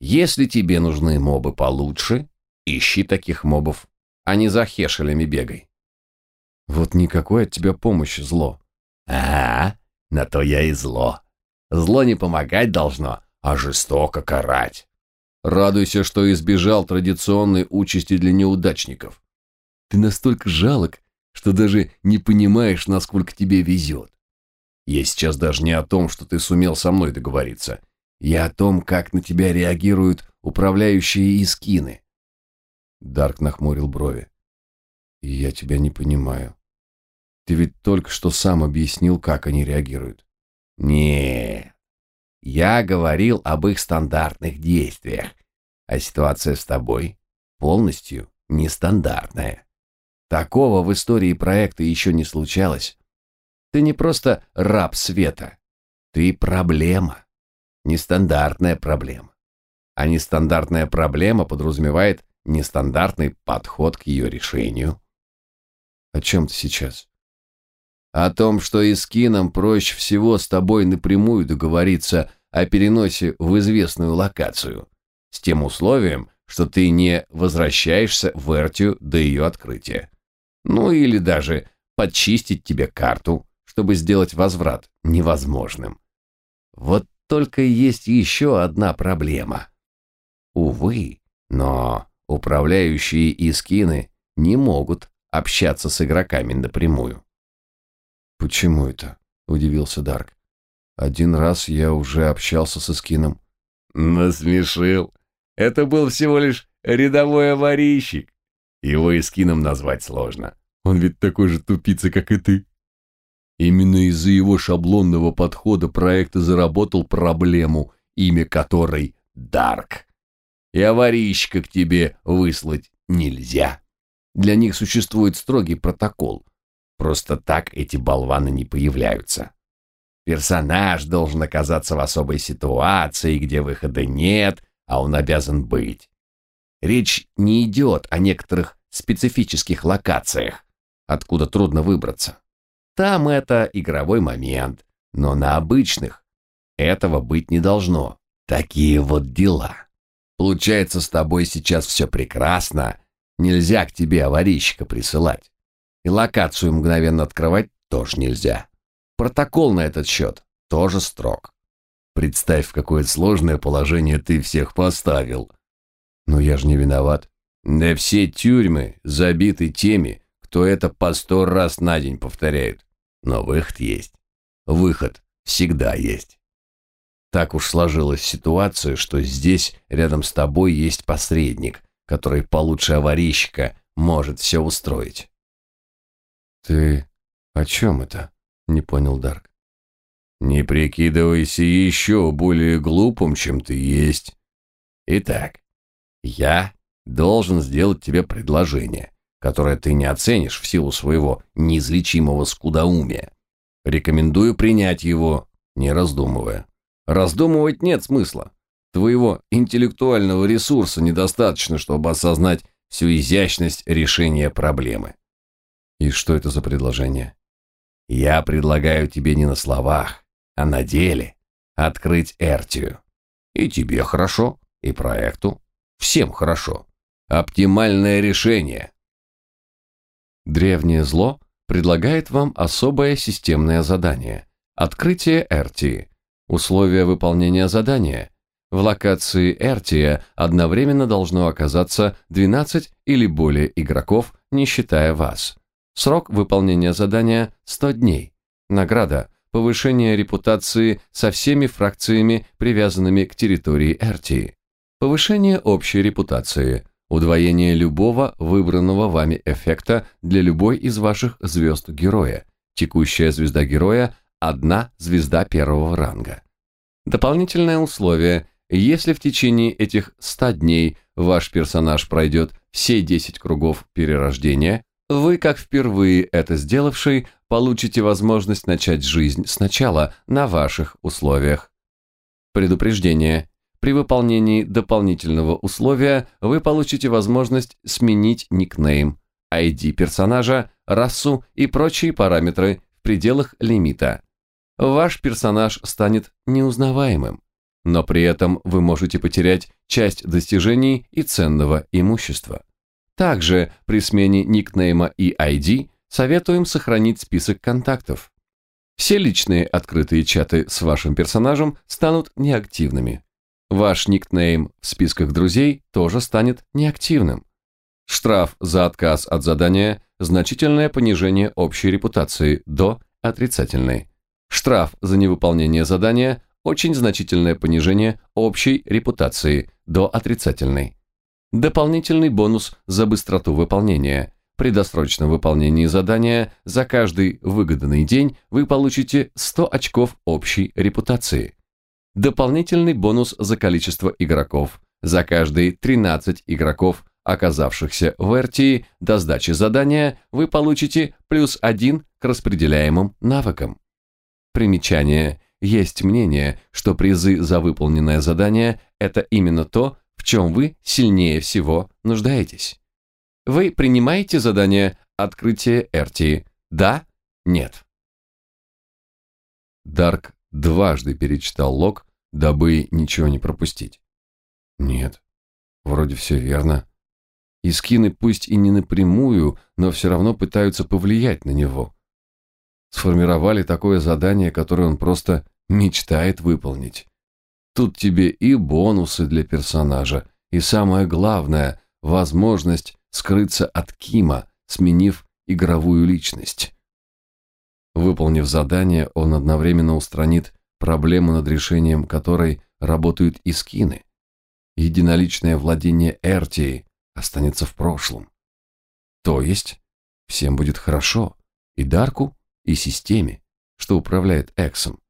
Если тебе нужны мобы получше, Ищи таких мобов, а не за хешелями бегай. Вот никакой от тебя помощи, зло. А, на то я и зло. Зло не помогать должно, а жестоко карать. Радуйся, что избежал традиционной участи для неудачников. Ты настолько жалок, что даже не понимаешь, насколько тебе везет. Я сейчас даже не о том, что ты сумел со мной договориться. Я о том, как на тебя реагируют управляющие искины. Дарк нахмурил брови. «Я тебя не понимаю. Ты ведь только что сам объяснил, как они реагируют». «Нет, я говорил об их стандартных действиях, а ситуация с тобой полностью нестандартная. Такого в истории проекта еще не случалось. Ты не просто раб света, ты проблема, нестандартная проблема. А нестандартная проблема подразумевает нестандартный подход к ее решению. О чем ты сейчас? О том, что и с Кином проще всего с тобой напрямую договориться о переносе в известную локацию, с тем условием, что ты не возвращаешься в Эртию до ее открытия. Ну или даже подчистить тебе карту, чтобы сделать возврат невозможным. Вот только есть еще одна проблема. Увы, но Управляющие Искины не могут общаться с игроками напрямую. «Почему это?» – удивился Дарк. «Один раз я уже общался с Искином». «Насмешил. Это был всего лишь рядовой аварийщик. Его Искином назвать сложно. Он ведь такой же тупица, как и ты». Именно из-за его шаблонного подхода проект и заработал проблему, имя которой Дарк и аварийщика к тебе выслать нельзя. Для них существует строгий протокол. Просто так эти болваны не появляются. Персонаж должен оказаться в особой ситуации, где выхода нет, а он обязан быть. Речь не идет о некоторых специфических локациях, откуда трудно выбраться. Там это игровой момент, но на обычных этого быть не должно. Такие вот дела. Получается, с тобой сейчас все прекрасно, нельзя к тебе аварийщика присылать. И локацию мгновенно открывать тоже нельзя. Протокол на этот счет тоже строг. Представь, в какое сложное положение ты всех поставил. Но я же не виноват. Да все тюрьмы забиты теми, кто это по сто раз на день повторяет. Но выход есть. Выход всегда есть. Так уж сложилась ситуация, что здесь рядом с тобой есть посредник, который получше аварийщика может все устроить. «Ты о чем это?» — не понял Дарк. «Не прикидывайся еще более глупым, чем ты есть. Итак, я должен сделать тебе предложение, которое ты не оценишь в силу своего неизлечимого скудоумия. Рекомендую принять его, не раздумывая. Раздумывать нет смысла. Твоего интеллектуального ресурса недостаточно, чтобы осознать всю изящность решения проблемы. И что это за предложение? Я предлагаю тебе не на словах, а на деле открыть Эртию. И тебе хорошо, и проекту. Всем хорошо. Оптимальное решение. Древнее зло предлагает вам особое системное задание – открытие Эртии. Условия выполнения задания. В локации Эртия одновременно должно оказаться 12 или более игроков, не считая вас. Срок выполнения задания – 100 дней. Награда – повышение репутации со всеми фракциями, привязанными к территории Эртии. Повышение общей репутации. Удвоение любого выбранного вами эффекта для любой из ваших звезд героя. Текущая звезда героя – одна звезда первого ранга. Дополнительное условие – если в течение этих 100 дней ваш персонаж пройдет все 10 кругов перерождения, вы, как впервые это сделавший, получите возможность начать жизнь сначала на ваших условиях. Предупреждение. При выполнении дополнительного условия вы получите возможность сменить никнейм, ID персонажа, расу и прочие параметры в пределах лимита. Ваш персонаж станет неузнаваемым, но при этом вы можете потерять часть достижений и ценного имущества. Также при смене никнейма и ID советуем сохранить список контактов. Все личные открытые чаты с вашим персонажем станут неактивными. Ваш никнейм в списках друзей тоже станет неактивным. Штраф за отказ от задания – значительное понижение общей репутации до отрицательной. Штраф за невыполнение задания – очень значительное понижение общей репутации до отрицательной. Дополнительный бонус за быстроту выполнения. При досрочном выполнении задания за каждый выгоданный день вы получите 100 очков общей репутации. Дополнительный бонус за количество игроков. За каждые 13 игроков, оказавшихся в РТИ до сдачи задания, вы получите плюс 1 к распределяемым навыкам. Примечание. Есть мнение, что призы за выполненное задание – это именно то, в чем вы сильнее всего нуждаетесь. Вы принимаете задание «Открытие Эртии»? Да? Нет? Дарк дважды перечитал лог, дабы ничего не пропустить. Нет, вроде все верно. Искины пусть и не напрямую, но все равно пытаются повлиять на него. Сформировали такое задание, которое он просто мечтает выполнить. Тут тебе и бонусы для персонажа, и самое главное – возможность скрыться от Кима, сменив игровую личность. Выполнив задание, он одновременно устранит проблему, над решением которой работают и скины. Единоличное владение Эртией останется в прошлом. То есть, всем будет хорошо, и Дарку, и системе, что управляет Эксом.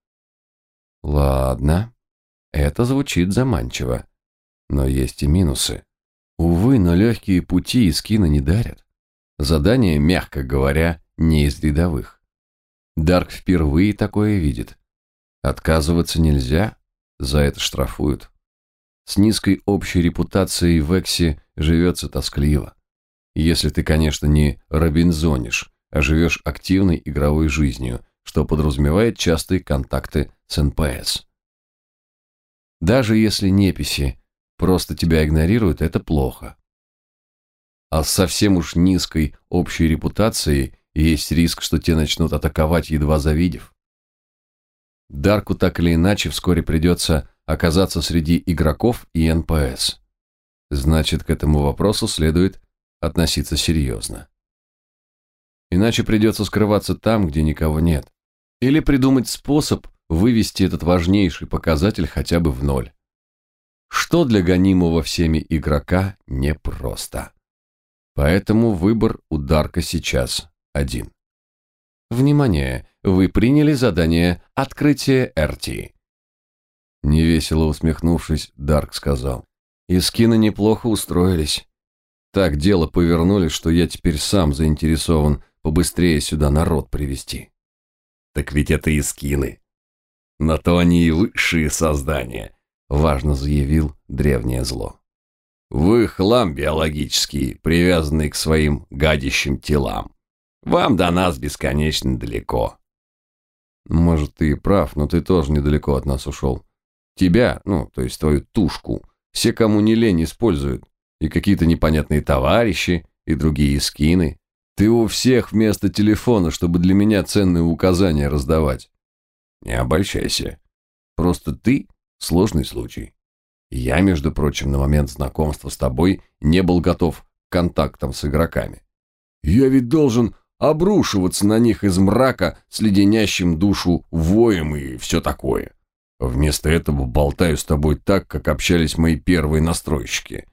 Ладно, это звучит заманчиво. Но есть и минусы. Увы, но легкие пути и скины не дарят. Задание, мягко говоря, не из рядовых. Дарк впервые такое видит. Отказываться нельзя, за это штрафуют. С низкой общей репутацией в Эксе живется тоскливо. Если ты, конечно, не робинзонишь, а живешь активной игровой жизнью, что подразумевает частые контакты с НПС. Даже если неписи просто тебя игнорируют, это плохо. А с совсем уж низкой общей репутацией есть риск, что те начнут атаковать, едва завидев. Дарку так или иначе вскоре придется оказаться среди игроков и НПС. Значит, к этому вопросу следует относиться серьезно. Иначе придется скрываться там, где никого нет. Или придумать способ вывести этот важнейший показатель хотя бы в ноль. Что для гонимого всеми игрока непросто. Поэтому выбор у Дарка сейчас один. Внимание! Вы приняли задание «Открытие РТ». Невесело усмехнувшись, Дарк сказал. Искины неплохо устроились. Так дело повернули, что я теперь сам заинтересован побыстрее сюда народ привести. Так ведь это искины. На то они и высшие создания, важно заявил древнее зло. Вы хлам биологический, привязанный к своим гадящим телам. Вам до нас бесконечно далеко. Может, ты и прав, но ты тоже недалеко от нас ушел. Тебя, ну, то есть твою тушку, все, кому не лень, используют. И какие-то непонятные товарищи, и другие скины. Ты у всех вместо телефона, чтобы для меня ценные указания раздавать. Не обольщайся. Просто ты сложный случай. Я, между прочим, на момент знакомства с тобой не был готов к контактам с игроками. Я ведь должен обрушиваться на них из мрака с леденящим душу воем и все такое. Вместо этого болтаю с тобой так, как общались мои первые настройщики.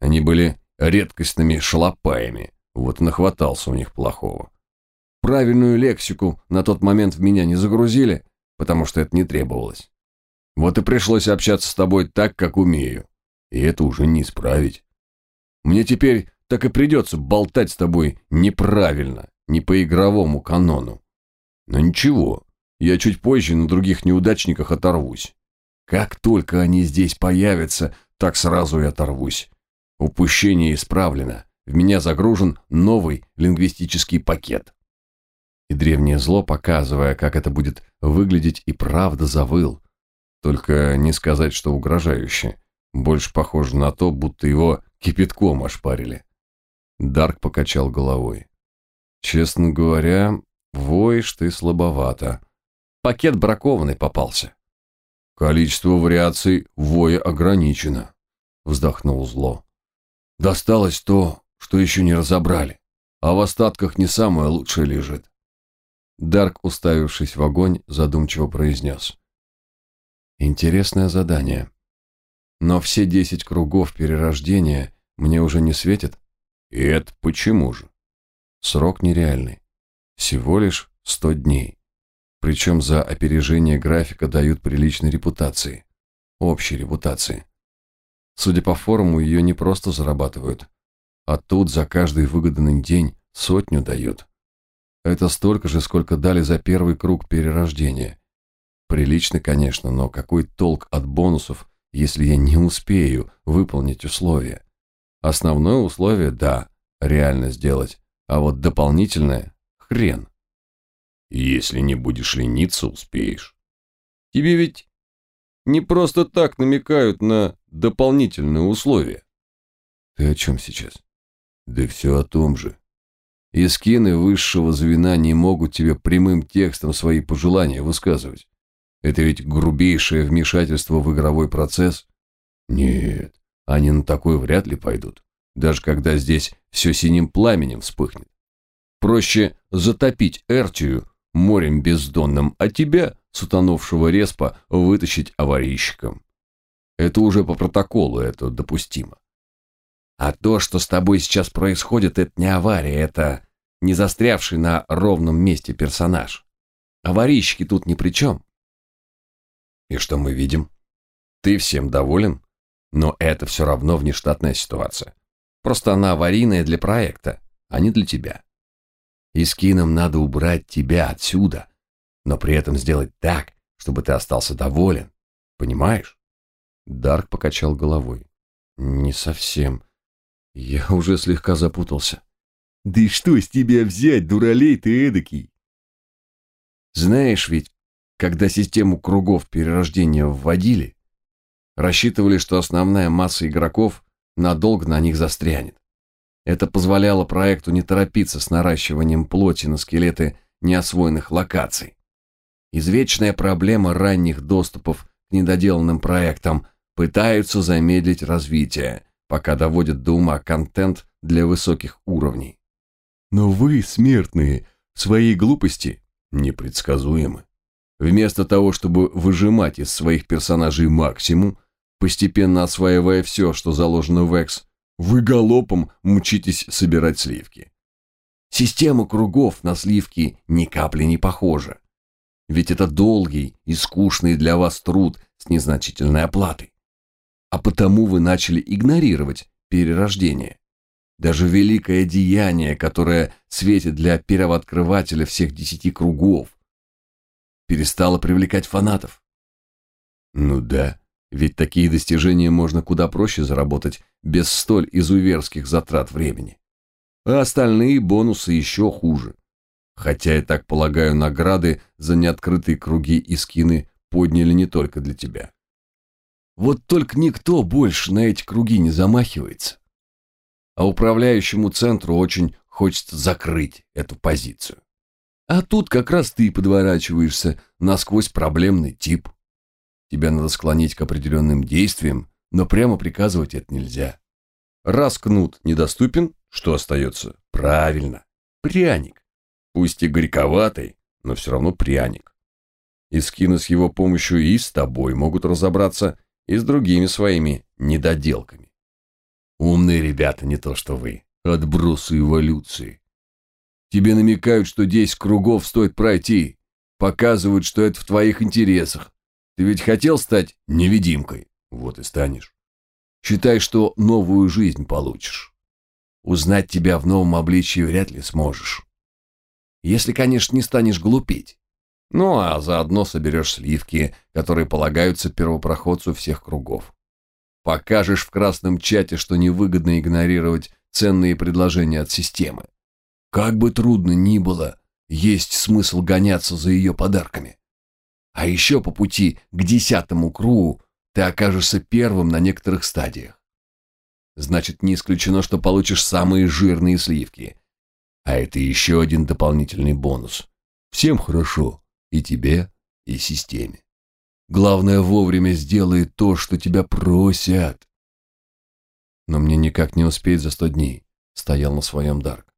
Они были редкостными шалопаями, вот нахватался у них плохого. Правильную лексику на тот момент в меня не загрузили, потому что это не требовалось. Вот и пришлось общаться с тобой так, как умею. И это уже не исправить. Мне теперь так и придется болтать с тобой неправильно, не по игровому канону. Но ничего, я чуть позже на других неудачниках оторвусь. Как только они здесь появятся, так сразу и оторвусь. Упущение исправлено. В меня загружен новый лингвистический пакет. И древнее зло, показывая, как это будет выглядеть, и правда завыл. Только не сказать, что угрожающе. Больше похоже на то, будто его кипятком ошпарили. Дарк покачал головой. Честно говоря, воешь ты слабовато. Пакет бракованный попался. Количество вариаций воя ограничено, вздохнул зло. Досталось то, что еще не разобрали, а в остатках не самое лучшее лежит. Дарк, уставившись в огонь, задумчиво произнес. Интересное задание. Но все десять кругов перерождения мне уже не светят. И это почему же? Срок нереальный. Всего лишь сто дней. Причем за опережение графика дают приличной репутации. Общей репутации. Судя по форуму, ее не просто зарабатывают, а тут за каждый выгоданный день сотню дают. Это столько же, сколько дали за первый круг перерождения. Прилично, конечно, но какой толк от бонусов, если я не успею выполнить условия? Основное условие – да, реально сделать, а вот дополнительное – хрен. Если не будешь лениться, успеешь. Тебе ведь не просто так намекают на дополнительные условия. Ты о чем сейчас? Да все о том же. И скины высшего звена не могут тебе прямым текстом свои пожелания высказывать. Это ведь грубейшее вмешательство в игровой процесс. Нет, они на такое вряд ли пойдут, даже когда здесь все синим пламенем вспыхнет. Проще затопить Эртию морем бездонным, а тебя, с утонувшего респа, вытащить аварийщиком. Это уже по протоколу, это допустимо. А то, что с тобой сейчас происходит, это не авария, это не застрявший на ровном месте персонаж. Аварийщики тут ни при чем. И что мы видим? Ты всем доволен, но это все равно внештатная ситуация. Просто она аварийная для проекта, а не для тебя. И с Кином надо убрать тебя отсюда, но при этом сделать так, чтобы ты остался доволен. Понимаешь? Дарк покачал головой. Не совсем. Я уже слегка запутался. Да и что с тебя взять, дуралей ты эдакий? Знаешь ведь, когда систему кругов перерождения вводили, рассчитывали, что основная масса игроков надолго на них застрянет. Это позволяло проекту не торопиться с наращиванием плоти на скелеты неосвоенных локаций. Извечная проблема ранних доступов к недоделанным проектам пытаются замедлить развитие, пока доводят до ума контент для высоких уровней. Но вы, смертные, в своей глупости непредсказуемы. Вместо того, чтобы выжимать из своих персонажей максимум, постепенно осваивая все, что заложено в Экс, вы галопом мчитесь собирать сливки. Система кругов на сливки ни капли не похожа. Ведь это долгий и скучный для вас труд с незначительной оплатой. А потому вы начали игнорировать перерождение. Даже великое деяние, которое светит для первооткрывателя всех десяти кругов, перестало привлекать фанатов. Ну да, ведь такие достижения можно куда проще заработать без столь изуверских затрат времени. А остальные бонусы еще хуже. Хотя, я так полагаю, награды за неоткрытые круги и скины подняли не только для тебя. Вот только никто больше на эти круги не замахивается а управляющему центру очень хочется закрыть эту позицию. А тут как раз ты подворачиваешься насквозь проблемный тип. Тебя надо склонить к определенным действиям, но прямо приказывать это нельзя. Раз кнут недоступен, что остается? Правильно, пряник. Пусть и горьковатый, но все равно пряник. И скины с его помощью и с тобой могут разобраться, и с другими своими недоделками. Умные ребята, не то что вы. Отбросы эволюции. Тебе намекают, что 10 кругов стоит пройти. Показывают, что это в твоих интересах. Ты ведь хотел стать невидимкой. Вот и станешь. Считай, что новую жизнь получишь. Узнать тебя в новом обличии вряд ли сможешь. Если, конечно, не станешь глупеть. Ну, а заодно соберешь сливки, которые полагаются первопроходцу всех кругов. Покажешь в красном чате, что невыгодно игнорировать ценные предложения от системы. Как бы трудно ни было, есть смысл гоняться за ее подарками. А еще по пути к десятому кругу ты окажешься первым на некоторых стадиях. Значит, не исключено, что получишь самые жирные сливки. А это еще один дополнительный бонус. Всем хорошо, и тебе, и системе. Главное, вовремя сделай то, что тебя просят. Но мне никак не успеть за сто дней, стоял на своем Дарк.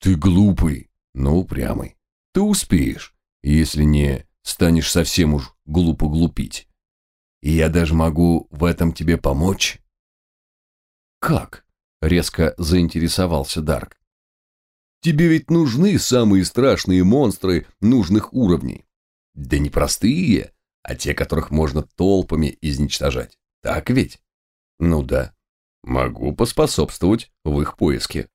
Ты глупый, но упрямый. Ты успеешь, если не станешь совсем уж глупо глупить. И я даже могу в этом тебе помочь. Как? Резко заинтересовался Дарк. Тебе ведь нужны самые страшные монстры нужных уровней. Да не простые, а те, которых можно толпами изничтожать. Так ведь? Ну да. Могу поспособствовать в их поиске.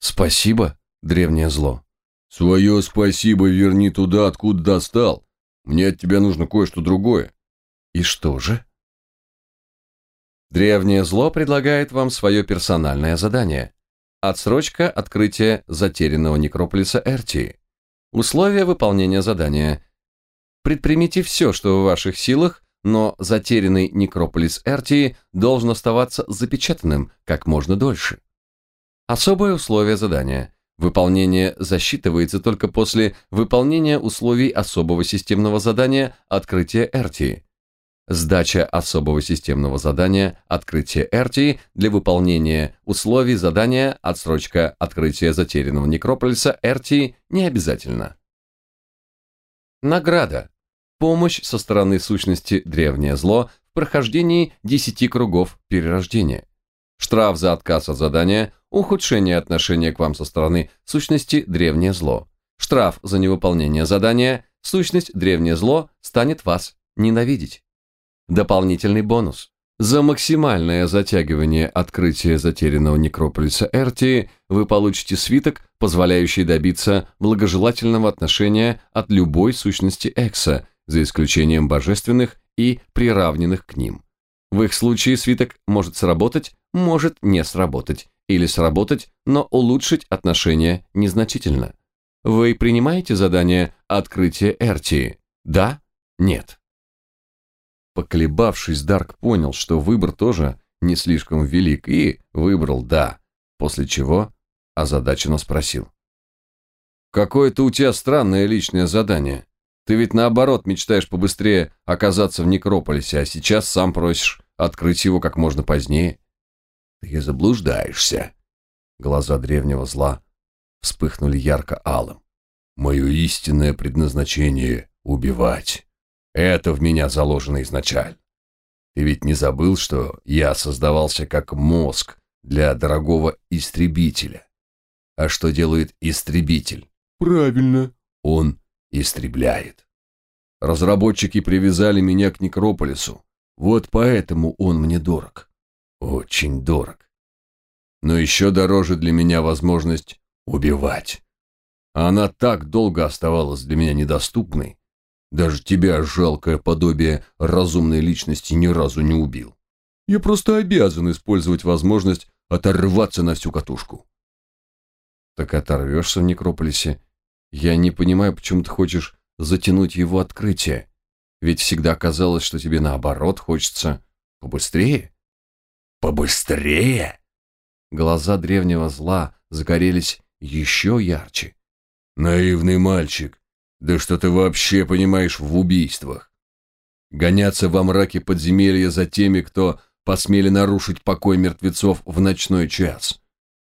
Спасибо, древнее зло. Свое спасибо верни туда, откуда достал. Мне от тебя нужно кое-что другое. И что же? Древнее зло предлагает вам свое персональное задание. Отсрочка открытия затерянного некрополиса Эртии. Условия выполнения задания. Предпримите все, что в ваших силах, но затерянный некрополис Эртии должен оставаться запечатанным как можно дольше. Особое условие задания. Выполнение засчитывается только после выполнения условий особого системного задания «Открытие Эртии». Сдача особого системного задания «Открытие Эртии» для выполнения условий задания «Отсрочка открытия затерянного некрополиса Эртии» не обязательно. Награда помощь со стороны сущности древнее зло в прохождении 10 кругов перерождения. Штраф за отказ от задания, ухудшение отношения к вам со стороны сущности древнее зло. Штраф за невыполнение задания, сущность древнее зло станет вас ненавидеть. Дополнительный бонус. За максимальное затягивание открытия затерянного некрополиса Эртии вы получите свиток, позволяющий добиться благожелательного отношения от любой сущности Экса, за исключением божественных и приравненных к ним. В их случае свиток может сработать может не сработать, или сработать, но улучшить отношения незначительно. Вы принимаете задание «Открытие Эртии»? Да? Нет? Поколебавшись, Дарк понял, что выбор тоже не слишком велик, и выбрал «да», после чего озадаченно спросил. «Какое-то у тебя странное личное задание. Ты ведь наоборот мечтаешь побыстрее оказаться в Некрополисе, а сейчас сам просишь открыть его как можно позднее». «Ты заблуждаешься». Глаза древнего зла вспыхнули ярко-алым. «Мое истинное предназначение — убивать. Это в меня заложено изначально. Ты ведь не забыл, что я создавался как мозг для дорогого истребителя? А что делает истребитель? Правильно. Он истребляет. Разработчики привязали меня к Некрополису. Вот поэтому он мне дорог. Очень дорог. Но еще дороже для меня возможность убивать. Она так долго оставалась для меня недоступной, даже тебя, жалкое подобие разумной личности, ни разу не убил. Я просто обязан использовать возможность оторваться на всю катушку. Так оторвешься в Некрополисе. Я не понимаю, почему ты хочешь затянуть его открытие. Ведь всегда казалось, что тебе наоборот хочется побыстрее. Побыстрее? Глаза древнего зла загорелись еще ярче. Наивный мальчик. Да что ты вообще понимаешь в убийствах? Гоняться во мраке подземелья за теми, кто посмели нарушить покой мертвецов в ночной час.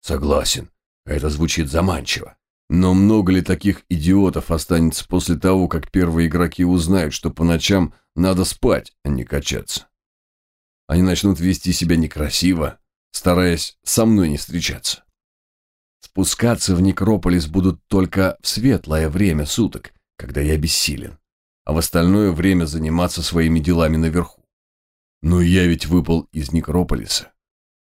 Согласен, это звучит заманчиво. Но много ли таких идиотов останется после того, как первые игроки узнают, что по ночам надо спать, а не качаться? Они начнут вести себя некрасиво, стараясь со мной не встречаться. Спускаться в некрополис будут только в светлое время суток, когда я бессилен, а в остальное время заниматься своими делами наверху. Но я ведь выпал из некрополиса.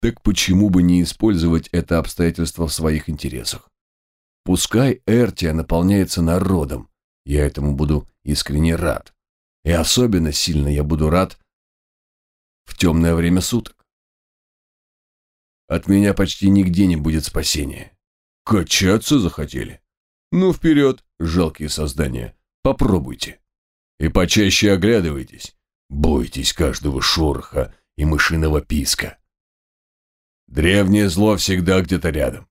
Так почему бы не использовать это обстоятельство в своих интересах? Пускай Эртия наполняется народом, я этому буду искренне рад. И особенно сильно я буду рад в темное время суток. От меня почти нигде не будет спасения. Качаться захотели? Ну, вперед, жалкие создания, попробуйте. И почаще оглядывайтесь, бойтесь каждого шороха и мышиного писка. Древнее зло всегда где-то рядом.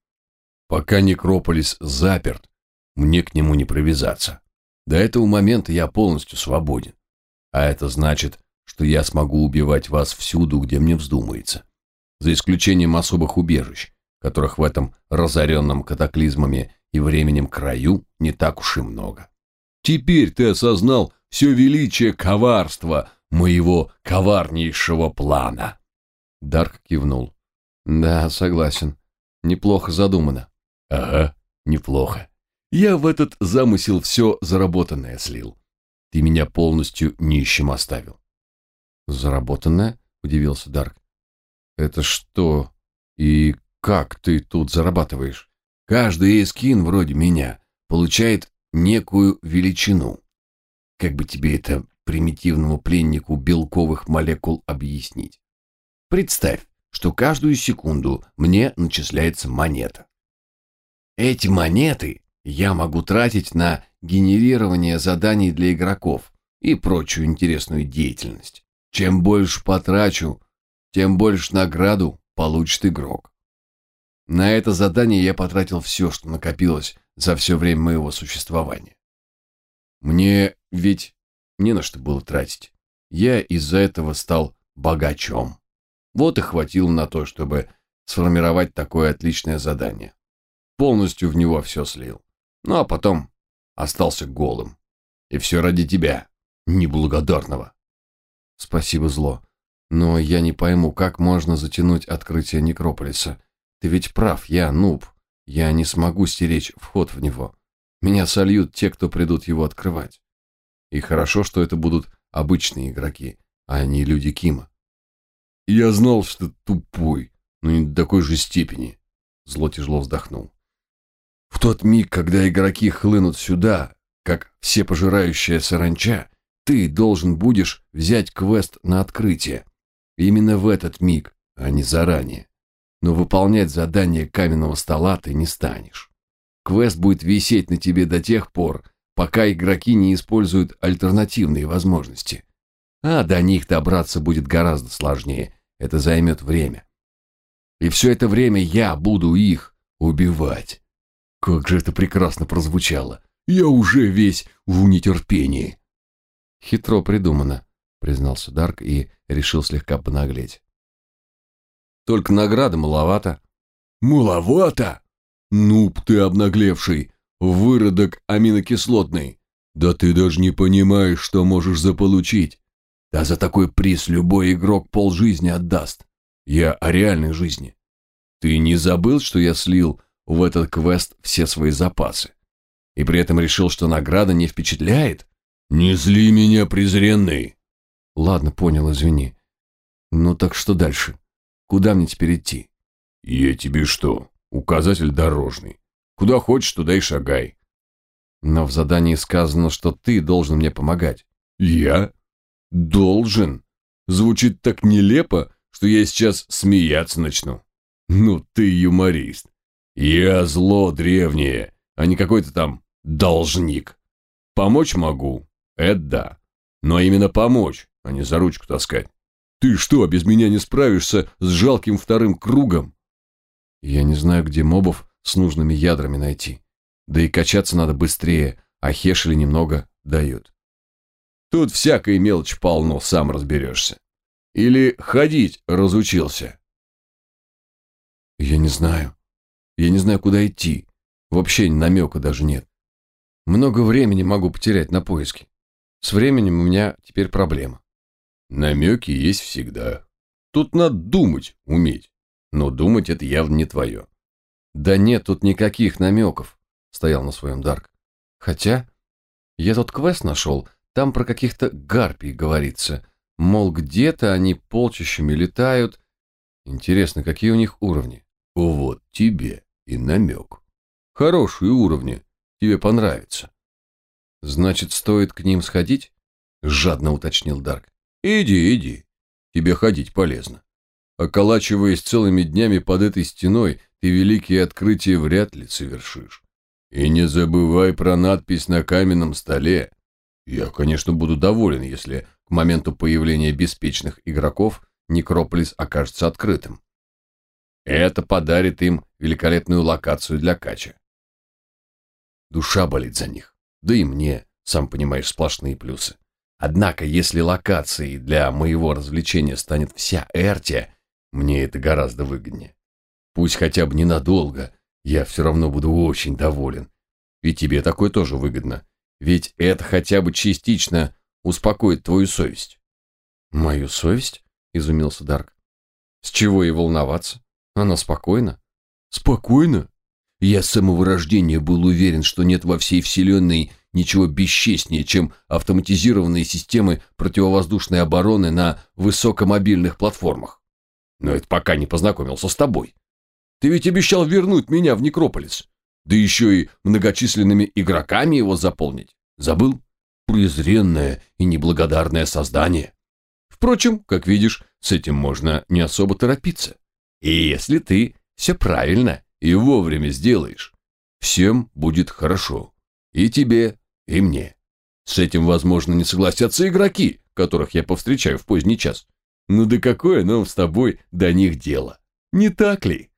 Пока некрополис заперт, мне к нему не привязаться. До этого момента я полностью свободен. А это значит, что я смогу убивать вас всюду, где мне вздумается. За исключением особых убежищ, которых в этом разоренном катаклизмами и временем краю не так уж и много. Теперь ты осознал все величие коварства моего коварнейшего плана. Дарк кивнул. Да, согласен. Неплохо задумано. Ага, неплохо. Я в этот замысел все заработанное слил. Ты меня полностью нищим оставил. Заработанное? Удивился Дарк. Это что? И как ты тут зарабатываешь? Каждый эскин вроде меня получает некую величину. Как бы тебе это примитивному пленнику белковых молекул объяснить? Представь, что каждую секунду мне начисляется монета. Эти монеты я могу тратить на генерирование заданий для игроков и прочую интересную деятельность. Чем больше потрачу, тем больше награду получит игрок. На это задание я потратил все, что накопилось за все время моего существования. Мне ведь не на что было тратить. Я из-за этого стал богачом. Вот и хватило на то, чтобы сформировать такое отличное задание. Полностью в него все слил. Ну а потом остался голым. И все ради тебя, неблагодарного. Спасибо, зло. Но я не пойму, как можно затянуть открытие Некрополиса. Ты ведь прав, я нуб. Я не смогу стеречь вход в него. Меня сольют те, кто придут его открывать. И хорошо, что это будут обычные игроки, а не люди Кима. Я знал, что тупой, но не до такой же степени. Зло тяжело вздохнул. В тот миг, когда игроки хлынут сюда, как всепожирающая саранча, ты должен будешь взять квест на открытие. Именно в этот миг а не заранее. Но выполнять задание каменного стола ты не станешь. Квест будет висеть на тебе до тех пор, пока игроки не используют альтернативные возможности. А до них добраться будет гораздо сложнее. Это займет время. И все это время я буду их убивать. Как же это прекрасно прозвучало. Я уже весь в нетерпении. Хитро придумано, признался Дарк и решил слегка понаглеть. Только награды маловато. Маловато? Нуб ты обнаглевший, выродок аминокислотный. Да ты даже не понимаешь, что можешь заполучить. Да за такой приз любой игрок полжизни отдаст. Я о реальной жизни. Ты не забыл, что я слил в этот квест все свои запасы? И при этом решил, что награда не впечатляет? Не зли меня, презренный. Ладно, понял, извини. Ну так что дальше? Куда мне теперь идти? Я тебе что, указатель дорожный. Куда хочешь, туда и шагай. Но в задании сказано, что ты должен мне помогать. Я? Должен? Звучит так нелепо, что я сейчас смеяться начну. Ну ты юморист. Я зло древнее, а не какой-то там должник. Помочь могу, это да. Но именно помочь, а не за ручку таскать. Ты что, без меня не справишься с жалким вторым кругом? Я не знаю, где мобов с нужными ядрами найти. Да и качаться надо быстрее, а хешели немного дают. Тут всякой мелочь полно, сам разберешься. Или ходить разучился. Я не знаю. Я не знаю, куда идти. Вообще намека даже нет. Много времени могу потерять на поиски. С временем у меня теперь проблема. Намеки есть всегда. Тут надо думать, уметь. Но думать это явно не твое. Да нет тут никаких намеков, стоял на своем Дарк. Хотя, я тут квест нашел, там про каких-то гарпий говорится. Мол, где-то они полчищами летают. Интересно, какие у них уровни? Вот тебе и намек. Хорошие уровни, тебе понравится. Значит, стоит к ним сходить? Жадно уточнил Дарк. Иди, иди. Тебе ходить полезно. Околачиваясь целыми днями под этой стеной, ты великие открытия вряд ли совершишь. И не забывай про надпись на каменном столе. Я, конечно, буду доволен, если к моменту появления беспечных игроков Некрополис окажется открытым. Это подарит им великолепную локацию для кача. Душа болит за них. Да и мне, сам понимаешь, сплошные плюсы. Однако, если локацией для моего развлечения станет вся Эртия, мне это гораздо выгоднее. Пусть хотя бы ненадолго, я все равно буду очень доволен. И тебе такое тоже выгодно. Ведь это хотя бы частично успокоит твою совесть. Мою совесть? Изумился Дарк. С чего и волноваться? Она спокойна. Спокойно? Я с самого рождения был уверен, что нет во всей вселенной ничего бесчестнее, чем автоматизированные системы противовоздушной обороны на высокомобильных платформах. Но это пока не познакомился с тобой. Ты ведь обещал вернуть меня в Некрополис. Да еще и многочисленными игроками его заполнить. Забыл? Презренное и неблагодарное создание. Впрочем, как видишь, с этим можно не особо торопиться. И если ты все правильно и вовремя сделаешь, всем будет хорошо. И тебе, и мне. С этим, возможно, не согласятся игроки, которых я повстречаю в поздний час. Ну да какое нам с тобой до них дело? Не так ли?